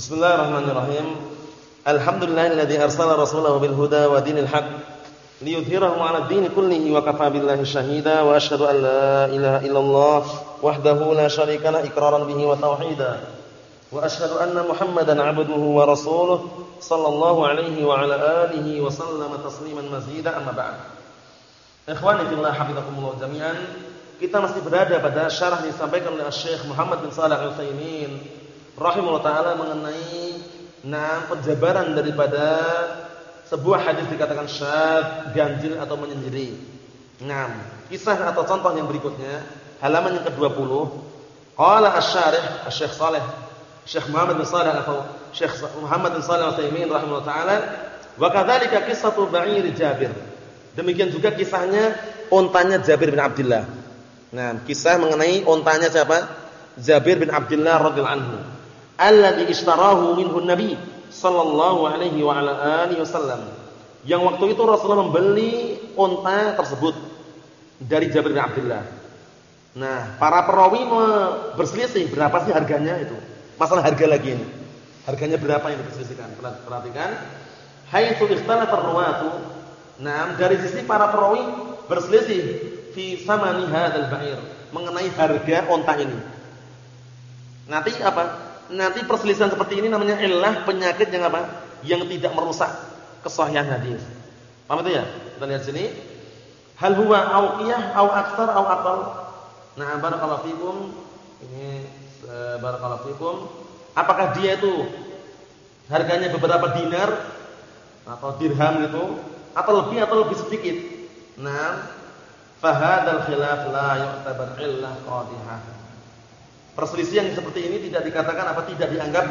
Bismillahirrahmanirrahim. Alhamdulillahilladzi arsala rasulahu bil huda wa dinil haq liyudhhirahu 'ala ad-din kullihi wa kafa billahi shahida wa asyhadu an la ilaha illallah wahdahu la syarika lah iqraran bihi wa tauhida. Wa asyhadu anna Muhammadan 'abduhu wa rasuluhu sallallahu alaihi wa ala alihi wa sallama tasliman mazida amma ba'd. Ikhwani fillah hafizakumullah jami'an. Kita masih berada pada syarah yang disampaikan oleh Syekh Muhammad bin Shalih Al-Utsaimin rahimahullah taala mengenai nah penjabaran daripada sebuah hadis dikatakan syad, ganjil atau menyendiri. Nah, kisah atau contoh yang berikutnya halaman yang ke-20. Qala asy-syarih Asy-Syaikh Shalih Syekh Muhammad bin Shalih atau Syekh Muhammad bin Shalih Al-Utsaimin rahimahullah taala wa kadzalika qissatu ba'ir Jabir. Demikian juga kisahnya ontanya Jabir bin Abdullah. Nah, kisah mengenai ontanya siapa? Jabir bin Abdullah radhiyallahu anhu alladhi ishtarahu minhu nabi sallallahu alaihi wa ala alihi wasallam. Yang waktu itu Rasulullah membeli unta tersebut dari Jabir bin Abdullah. Nah, para perawi berselisih berapa sih harganya itu. Masalah harga lagi ini. Harganya berapa yang diperselisihkan? Perhatikan. Haitsu ikhtalafa ar-ruwatu. Nah, dari sisi para perawi berselisih fi samani hadzal ba'ir, mengenai harga unta ini. Nanti apa? Nanti perselisihan seperti ini namanya illah penyakit yang apa? Yang tidak merusak kesahihan hadis. Paham itu ya? Kita lihat sini. Hal huwa auqiyah au aktsar au aqal? Nah, barakallahu fikum. Ini eh, barakallahu fikum. Apakah dia itu harganya beberapa dinar atau dirham itu atau lebih atau lebih sedikit? Nah, fahadal khilaf la yu'tabar illah qadihah. Perselisihan seperti ini tidak dikatakan apa tidak dianggap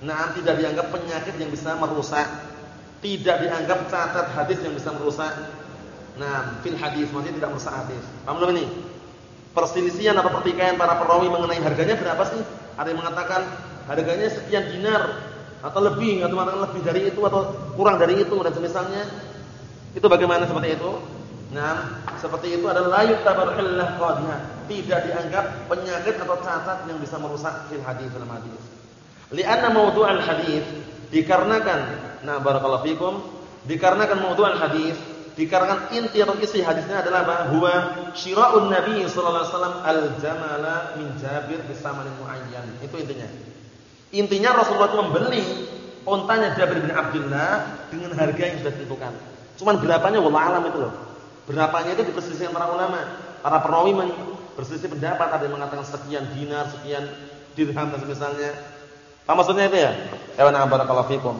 nah tidak dianggap penyakit yang bisa merusak, tidak dianggap cacat hadis yang bisa merusak. Nah, fil hadis maksudnya tidak merusak hadis. Paham belum ini? Perselisihan atau pertikaian para perawi mengenai harganya berapa sih? Ada yang mengatakan harganya sekian dinar atau lebih, atau mengatakan lebih dari itu atau kurang dari itu dan semisalnya. Itu bagaimana seperti itu? Nah, seperti itu adalah la yu'tabar illah qadha. Tidak dianggap penyakit atau cacat yang bisa merusak fil hadis dalam hadis. Li'anna mawdu'al hadis dikarenakan nah barakallahu fikum dikarenakan mawdu'al hadis dikarenakan inti atau isi hadisnya adalah apa? Huwa syira'un Nabi sallallahu alaihi wasallam al-jamala min Jabir bisamanin muayyan. Itu intinya. Intinya Rasulullah itu membeli ontanya Jabir bin Abdullah dengan harga yang sudah ditentukan. Cuman berapanya wallah alam itu loh. Berapanya itu diperselisihkan para ulama. Para perawi berselisih pendapat, ada yang mengatakan sekian dinar, sekian dirham dan semisalnya. Apa maksudnya itu ya? Na barakallahu fikum.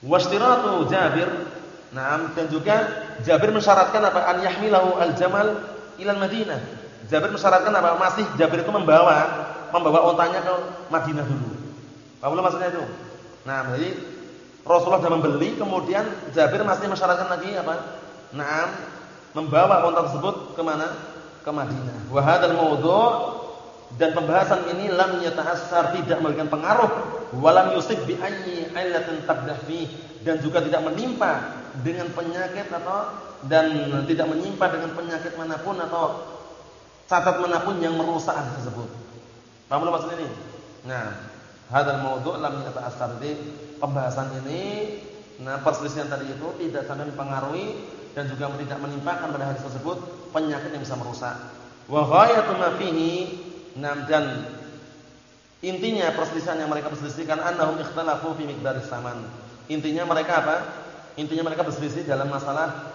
Washtiratu Jabir, nah dan juga Jabir mensyaratkan apa? An yahmilahu al-jamal ila Madinah. Jabir mensyaratkan apa? Masih Jabir itu membawa membawa ontanya ke Madinah dulu. Apa maksudnya itu? Nah, jadi Rasulullah sudah membeli, kemudian Jabir masih mensyaratkan lagi apa? Naam, membawa unta tersebut ke mana? Ke Madinah. Wa hadzal mawdu' dan pembahasan ini lam yata'assar tidak memberikan pengaruh walam yusib bi ayyi illatin tabdah fi dan juga tidak menimpa dengan penyakit atau dan tidak menimpa dengan penyakit mana pun atau catat mana pun yang merusak tersebut. Paham belum maksud ini? Nah, hadzal mawdu' lam yata'assar. Jadi pembahasan ini nah perselisihan tadi itu tidak sampai mempengaruhi dan juga tidak menimpakan pada hadis tersebut penyakit yang bisa merusak. Wa ghayatu ma fihi dan intinya perselisihan yang mereka perselisihkan annahum ikhtalafu fi miqdaris saman. Intinya mereka apa? Intinya mereka berselisih dalam masalah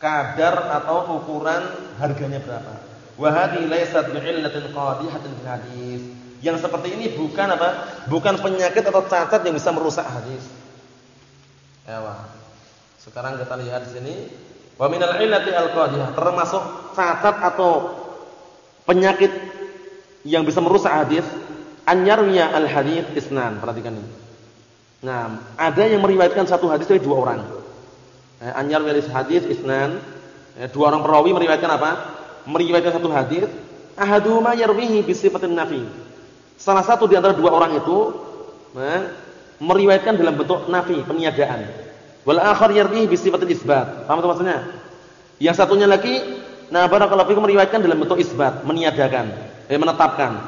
kadar atau ukuran harganya berapa. Wa hadhihi laysat bi'illatin qadihatin fil hadis. Yang seperti ini bukan apa? Bukan penyakit atau cacat yang bisa merusak hadis. Ya, sekarang kita lihat di sini wa minal illati al-qadhiyah termasuk cacat atau penyakit yang bisa merusak hadis anyarnya al-hadits isnan. Perhatikan ini. Nah, ada yang meriwayatkan satu hadis dari dua orang. Eh, anyar hadis hadis isnan. Eh, dua orang perawi meriwayatkan apa? Meriwayatkan satu hadis, ahaduma yarwihi bi sifatin nafi. Salah satu di antara dua orang itu eh, meriwayatkan dalam bentuk nafi, peniadaan. Wal akhar yardihi bi sifatil isbat. Paham maksudnya? Yang satunya lagi nah barakallahu fikum meriwayatkan dalam bentuk isbat, meniadakan, eh menetapkan.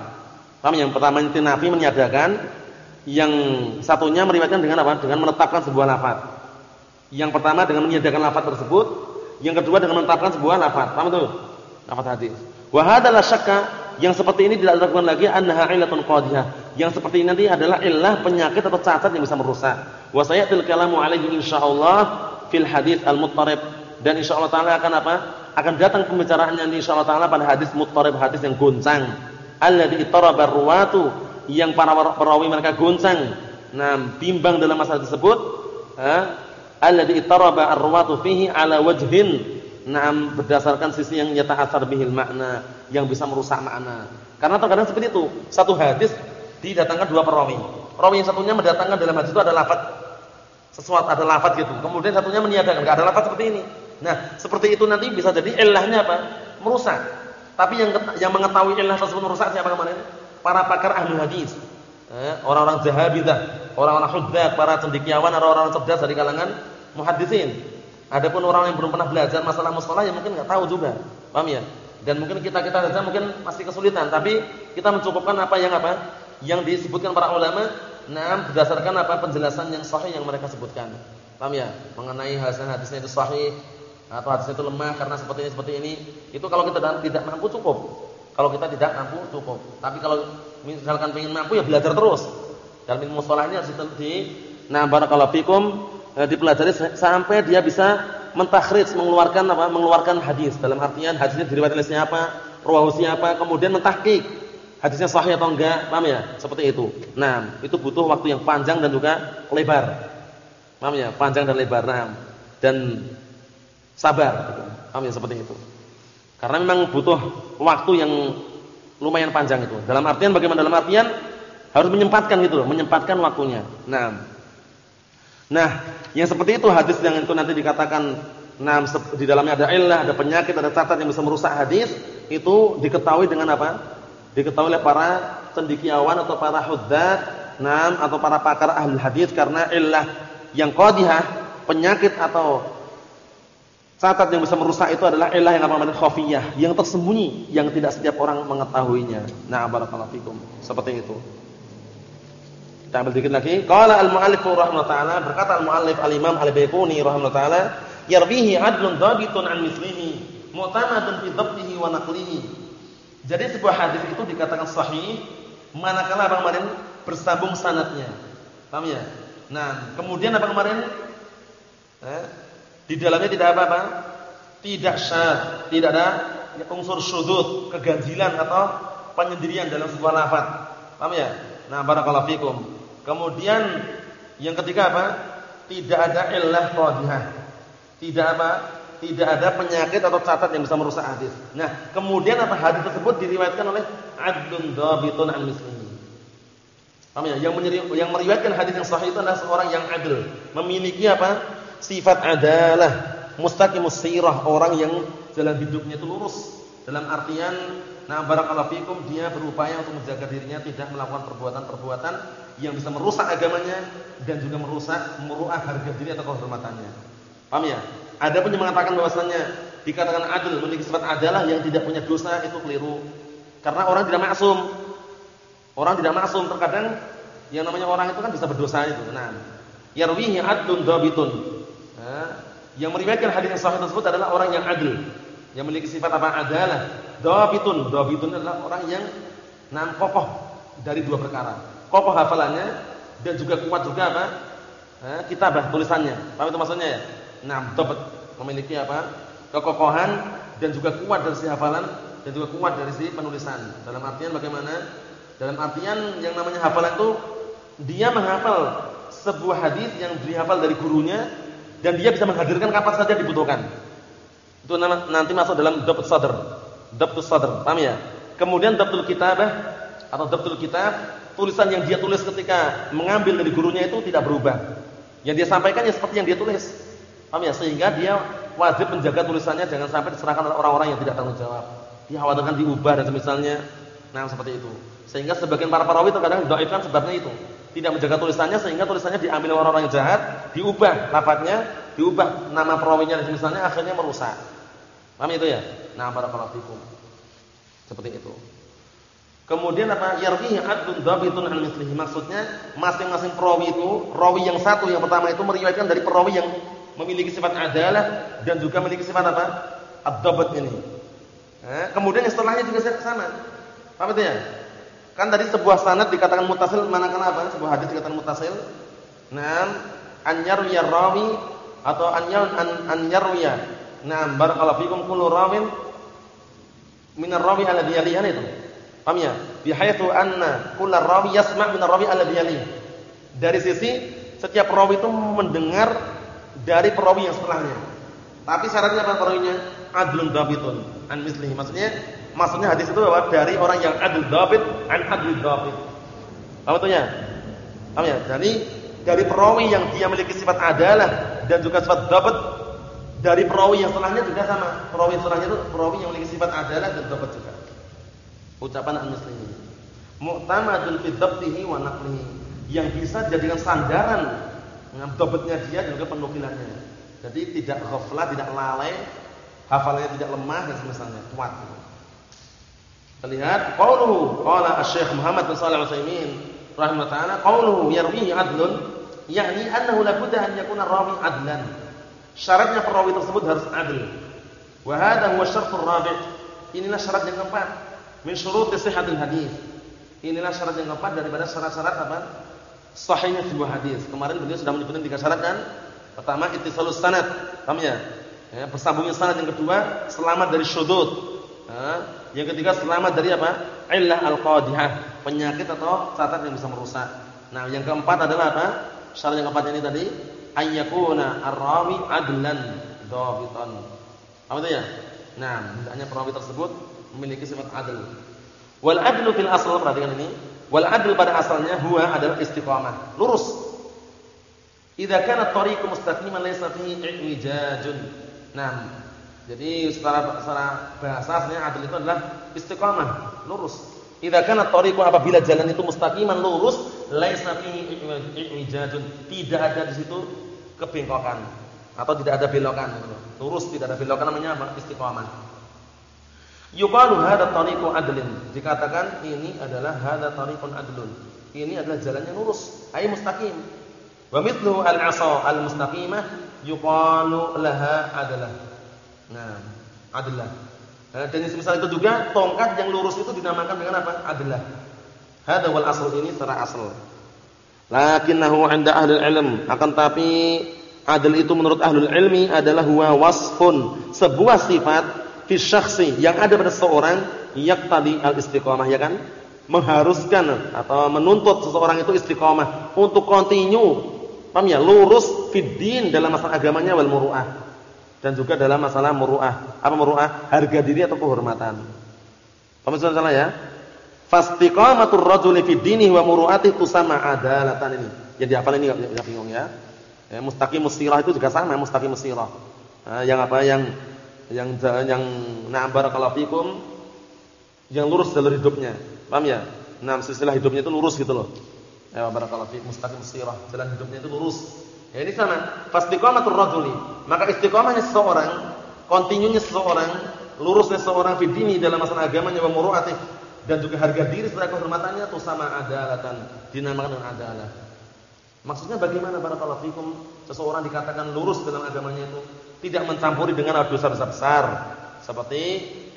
Paham yang pertama itu nafi meniadakan, yang satunya meriwayatkan dengan apa? Dengan menetapkan sebuah lafaz. Yang pertama dengan meniadakan lafaz tersebut, yang kedua dengan menetapkan sebuah lafaz. Paham itu? Lafaz hadis. Wa hadalah syakka yang seperti ini tidak dilakukan lagi annaha illatun qadhiyah. Yang seperti ini nanti adalah illah penyakit atau cacat yang bisa merusak. Wa sayatil kalamu alaihi insyaallah fil hadis al-muttarib. Dan insyaallah taala akan apa? Akan datang pembicaraannya insyaallah taala pada hadis muttarib, hadis yang goncang. Alladzi itaraba ruwatu yang para perawi mereka goncang. Nah bimbang dalam masalah tersebut ha? Alladzi itaraba arwatu fihi ala wajhin. Na'am berdasarkan sisi yang yata'atsar bihil makna yang bisa merusak makna. Karena terkadang seperti itu. Satu hadis didatangkan dua perawi perawi yang satunya mendatangkan dalam hadis itu ada lafaz sesuatu ada lafaz gitu kemudian satunya meniadakan enggak ada lafaz seperti ini nah seperti itu nanti bisa jadi ilahnya apa merusak tapi yang yang mengetahui ilmu tersebut merusak siapa kemarin? Para pakar ahli hadis. Eh, orang-orang jahabidah, orang-orang hudzat, para cendekiawan, orang-orang cerdas dari kalangan muhaddisin. Adapun orang yang belum pernah belajar masalah mustalah ya mungkin enggak tahu juga. Paham ya? Dan mungkin kita-kita saja mungkin masih kesulitan, tapi kita mencukupkan apa yang apa? Yang disebutkan para ulama, nah berdasarkan apa penjelasan yang sahih yang mereka sebutkan. Paham ya? Mengenai hasil hadisnya itu sahih, atau hadis itu lemah karena seperti ini seperti ini, itu kalau kita tidak mampu cukup. Kalau kita tidak mampu cukup. Tapi kalau misalkan ingin mampu ya belajar terus. Dalam ilmu ini harus di nah barakallahu fikum eh, dipelajari sampai dia bisa mentakhrij, mengeluarkan apa? mengeluarkan hadis. Dalam artian hadisnya diriwayatkan oleh siapa, rawahu siapa, kemudian mentahqiq hadisnya sahih atau enggak, paham ya? Seperti itu. Nah, itu butuh waktu yang panjang dan juga lebar. Paham ya? Panjang dan lebar. Nah, dan Sabar. Paham ya seperti itu. Karena memang butuh waktu yang lumayan panjang itu. Dalam artian bagaimana dalam artian harus menyempatkan gitu loh, menyempatkan waktunya. Nah. Nah, yang seperti itu hadis yang itu nanti dikatakan nah di dalamnya ada illah, ada penyakit, ada cacat yang bisa merusak hadis, itu diketahui dengan apa? Diketahui oleh para cendekiawan atau para hudzat, nah atau para pakar ahli hadis karena illah yang qadhihah, penyakit atau Catat yang bisa merusak itu adalah ilah yang namanya khafiyah, yang tersembunyi, yang tidak setiap orang mengetahuinya. Nah, barakallahu fikum. Seperti itu. Kita ambil dikit lagi. Qala al-mu'allif rahimahullah taala, berkata al-mu'allif al-Imam Al-Baiquni rahimahullah taala, yarbihi adlun dhabitun an mislihi, mu'tamadun fi dhabtihi wa naqlihi. Jadi sebuah hadis itu dikatakan sahih manakala apa kemarin bersambung sanatnya. Paham ya? Nah, kemudian apa kemarin? Eh? Di dalamnya tidak apa-apa? Tidak syad, tidak ada unsur syudzud, keganjilan atau penyendirian dalam sebuah lafaz. Paham ya? Nah, barakallahu fikum. Kemudian yang ketiga apa? Tidak ada illah qadhihah. Tidak apa? Tidak ada penyakit atau catat yang bisa merusak hadis. Nah, kemudian apa hadis tersebut diriwayatkan oleh adlun dhabitun an mislihi. Paham ya? Yang, yang meriwayatkan hadis yang sahih itu adalah seorang yang adil, memiliki apa? sifat adalah mustaqimus sirah, orang yang jalan hidupnya itu lurus. Dalam artian nah barakallahu fikum dia berupaya untuk menjaga dirinya tidak melakukan perbuatan-perbuatan yang bisa merusak agamanya dan juga merusak meruah harga diri atau kehormatannya. Paham ya? Ada pun yang mengatakan bahwasanya dikatakan adil memiliki sifat adalah yang tidak punya dosa itu keliru. Karena orang tidak maksum. Orang tidak maksum terkadang yang namanya orang itu kan bisa berdosa itu. Nah, yarwihi adlun dhabitun yang meriwayatkan hadis yang sahih tersebut adalah orang yang adil, yang memiliki sifat apa? Adalah dhabitun. Dhabitun adalah orang yang nan kokoh dari dua perkara. Kokoh hafalannya dan juga kuat juga apa? Eh, kitabah tulisannya. Paham itu maksudnya ya? Nah, dapat memiliki apa? Kekokohan dan juga kuat dari si hafalan dan juga kuat dari si penulisan. Dalam artian bagaimana? Dalam artian yang namanya hafalan itu dia menghafal sebuah hadis yang dihafal dari gurunya dan dia bisa menghadirkan kapan saja dibutuhkan. Itu nanti masuk dalam dhabt sadr. Dhabt sadr, paham ya? Kemudian dhabtul kitabah atau dhabtul kitab, tulisan yang dia tulis ketika mengambil dari gurunya itu tidak berubah. Yang dia sampaikan ya seperti yang dia tulis. Paham ya? Sehingga dia wajib menjaga tulisannya jangan sampai diserahkan oleh orang-orang yang tidak tanggung jawab. Dia khawatirkan diubah dan semisalnya. Nah, seperti itu. Sehingga sebagian para perawi terkadang dhaifkan sebabnya itu tidak menjaga tulisannya sehingga tulisannya diambil orang-orang yang jahat, diubah lafadznya, diubah nama perawinya dan misalnya akhirnya merusak. Paham itu ya? Nah, para fikum. Seperti itu. Kemudian apa? Yarwihi adlun dhabitun an mislihi. Maksudnya masing-masing perawi itu, rawi yang satu yang pertama itu meriwayatkan dari perawi yang memiliki sifat adalah dan juga memiliki sifat apa? Ad-dhabt ini. Eh, kemudian yang setelahnya juga sama. Itu ya? Kan tadi sebuah sanad dikatakan mutasil manakala apa? Sebuah hadis dikatakan mutasil. Naam, an yarwiya rawi atau an an, an yarwiya. Naam, barakallahu fikum kullu rawin min ar-rawi alladhi yalihi itu. Paham ya? Bihaitsu anna kullu rawi yasma' min ar-rawi alladhi yalihi. Dari sisi setiap perawi itu mendengar dari perawi yang setelahnya. Tapi syaratnya apa perawinya? Adlun dhabitun an mislihi. Maksudnya Maksudnya hadis itu bahwa dari orang yang adil dhabit an adil dhabit. Apa artinya? Paham ya? Jadi dari perawi yang dia memiliki sifat adalah dan juga sifat dhabit dari perawi yang setelahnya juga sama. Perawi setelahnya itu perawi yang memiliki sifat adalah dan dhabit juga. Ucapan al-muslimin. Mu'tamadun fi dhabtihi wa naqlihi. Yang bisa dijadikan sandaran dhabitnya dia dan juga penukilannya. Jadi tidak ghaflah, tidak lalai, hafalannya tidak lemah dan semisalnya, kuat. Terlihat qauluhu qala Asy-Syaikh Muhammad bin Shalih Al-Utsaimin rahimahullah taala qauluhu yarwihi adlun yakni annahu la budda an yakuna rawi adlan. Syaratnya perawi tersebut harus adil. Wa hadha huwa syartul rabi'. Inilah syarat yang keempat min syuruti sihhatil hadis. Inilah syarat yang keempat daripada syarat-syarat apa? Sahihnya sebuah hadis. Kemarin beliau sudah menyebutkan tiga syarat kan? Pertama ittisalus sanad. Paham ya? ya bersambungnya sanad yang kedua selamat dari syudud. Yang ketiga selamat dari apa? Illah al-qadhihah, penyakit atau cacat yang bisa merusak. Nah, yang keempat adalah apa? Syarat yang keempat ini tadi ayyakuna ar-rawi adlan dhabitan. Apa itu ya? Nah, hendaknya perawi tersebut memiliki sifat adil. Wal adlu fil asal perhatikan ini. Wal adlu pada asalnya huwa adalah istiqamah, lurus. Idza kana at-tariqu mustaqiman laysa fihi i'wijajun. Nah, jadi secara secara bahasa aslinya adil itu adalah istiqamah, lurus. Idza kana tariqu apabila jalan itu mustaqiman lurus, laisa fihi i'wijajun. Tidak ada di situ kebengkokan atau tidak ada belokan Lurus tidak ada belokan namanya apa? Istiqamah. Yuqalu hadza tariqu adlin. Dikatakan ini adalah hadza tariqun adlun. Ini adalah jalan yang lurus, ay mustaqim. Wa al-'asa al-mustaqimah yuqalu laha adalah. Nah, adalah. Nah, dan semisal itu juga tongkat yang lurus itu dinamakan dengan apa? Adalah. Hada wal asal ini secara asal. Lakinnahu 'inda ahli ilm, akan tapi adil itu menurut ahli ilmi adalah huwa wasfun, sebuah sifat fi yang ada pada seseorang yaqtadi al-istiqamah ya kan? Mengharuskan atau menuntut seseorang itu istiqamah untuk kontinu paham ya? Lurus fid dalam masalah agamanya wal muru'ah dan juga dalam masalah muruah. Apa muruah? Harga diri atau kehormatan. Paham salah ya? Fastiqamatur rajuli fi dinihi wa muru'atihi tusama adalatan ini. Jadi apa ini enggak bingung ya? ya mustaqim mustirah itu juga sama mustaqim mustirah. Nah, yang apa yang yang yang na'am barakallahu fikum yang lurus dalam hidupnya. Paham ya? Nah, silsilah hidupnya itu lurus gitu loh. Ya barakallahu fikum mustaqim mustirah. Jalan hidupnya itu lurus. Ya ini sama. Fastiqamatur rajuli. Maka istiqamahnya seseorang, kontinunya seseorang, lurusnya seseorang fi dini dalam masalah agamanya wa muru'atih dan juga harga diri serta kehormatannya itu sama adalatan, dinamakan dengan adalah. Maksudnya bagaimana barakallahu fikum seseorang dikatakan lurus dalam agamanya itu tidak mencampuri dengan dosa-dosa besar seperti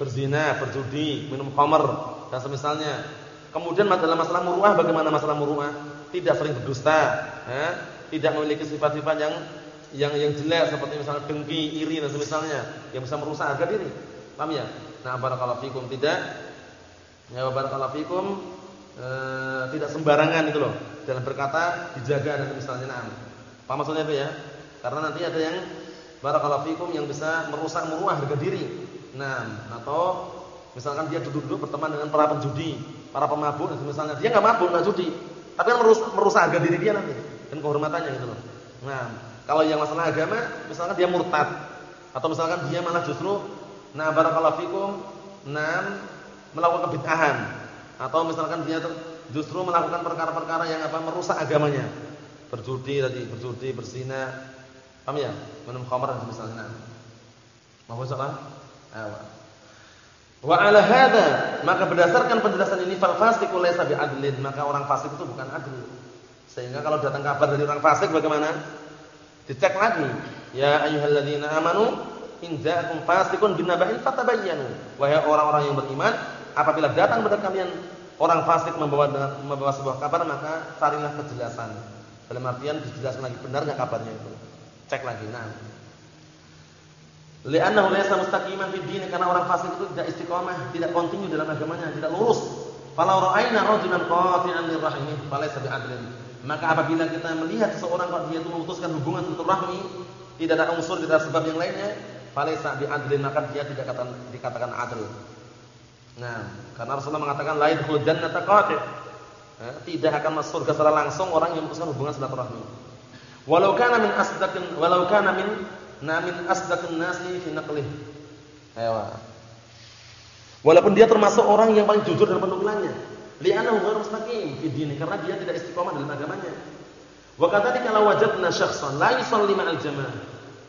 berzina, berjudi, minum khamr dan semisalnya. Kemudian dalam masalah muruah bagaimana masalah muruah? Tidak sering berdusta, ya tidak memiliki sifat-sifat yang yang yang jelek seperti misalnya dengki, iri dan semisalnya yang bisa merusak harga diri. Paham ya? Nah, barakallahu fikum tidak ya barakallahu fikum e, tidak sembarangan itu loh dalam berkata dijaga dan misalnya nah. Paham maksudnya itu ya? Karena nanti ada yang barakallahu fikum yang bisa merusak muruah harga diri. Nah, atau misalkan dia duduk-duduk berteman dengan para penjudi, para pemabuk misalnya dia enggak mabuk, enggak judi, tapi kan merusak, merusak harga diri dia nanti dan kehormatannya gitu loh. Nah, kalau yang masalah agama, misalkan dia murtad atau misalkan dia malah justru nah barakallahu fikum, nah melakukan kebid'ahan atau misalkan dia justru melakukan perkara-perkara yang apa merusak agamanya. Berjudi tadi, berjudi, berzina. Paham ya? Minum khamr misalnya. Mau salah? Ayo. Wa ala hadza, maka berdasarkan penjelasan ini fal fasiqu laysa bi'adlin, maka orang fasik itu bukan adil. Sehingga kalau datang kabar dari orang fasik bagaimana? Dicek lagi. Ya ayyuhalladzina amanu in ja'akum fasiqun binaba'in fatabayyanu. Wahai orang-orang yang beriman, apabila datang kepada kalian orang fasik membawa membawa sebuah kabar, maka carilah kejelasan. Dalam artian dijelaskan lagi benar enggak kabarnya itu. Cek lagi. Nah, Li'annahu laysa mustaqiman fid din karena orang fasik itu tidak istiqomah, tidak kontinu dalam agamanya, tidak lurus. Falau ra'ayna rajulan qati'an lirahimih falaysa bi'adlin. Maka apabila kita melihat seseorang kalau dia itu memutuskan hubungan rahmi, tidak ada unsur, tidak ada sebab yang lainnya, falaysa bi'adlin maka dia tidak dikatakan dikatakan adil. Nah, karena Rasulullah mengatakan la yadkhulul jannata qati'. Eh, tidak akan masuk surga secara langsung orang yang memutuskan hubungan silaturahmi. Walau kana min asdaqin walau kana min na min asdaqin nasi fi naqlih. Ayo. Walaupun dia termasuk orang yang paling jujur dalam penukilannya. Li'annahu ghairu mustaqim fi dini karena dia tidak istiqomah dalam agamanya. Wa kadzalika law wajadna syakhsan la yusalli ma'al jamaah.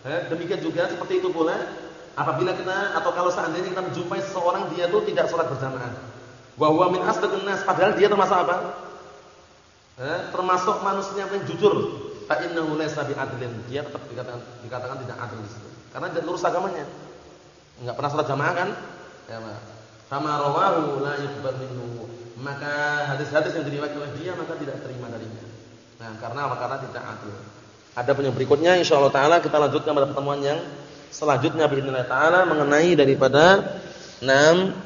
Eh, demikian juga seperti itu pula apabila kita atau kalau seandainya kita menjumpai seseorang dia itu tidak sholat berjamaah. Wa huwa min asdaqin nas padahal dia termasuk apa? Eh, termasuk manusia yang jujur fa laysa bi'adlin. Dia tetap dikatakan dikatakan tidak adil di situ. Karena dia lurus agamanya. Enggak pernah salat jamaah kan? Ya, rawahu la yuqbal minhu. Maka hadis-hadis yang diriwayatkan oleh dia maka tidak terima darinya. Nah, karena apa? Karena tidak adil. Ada pun yang berikutnya insyaallah taala kita lanjutkan pada pertemuan yang selanjutnya bismillah taala mengenai daripada enam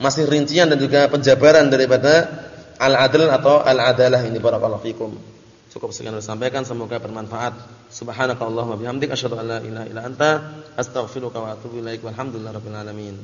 masih rincian dan juga penjabaran daripada al-adl atau al-adalah ini barakallahu fikum. Cukup sekian yang sampaikan semoga bermanfaat. Subhanakallahumma bihamdika asyhadu an la ilaha illa anta astaghfiruka wa atubu ilaik. Walhamdulillahirabbil alamin.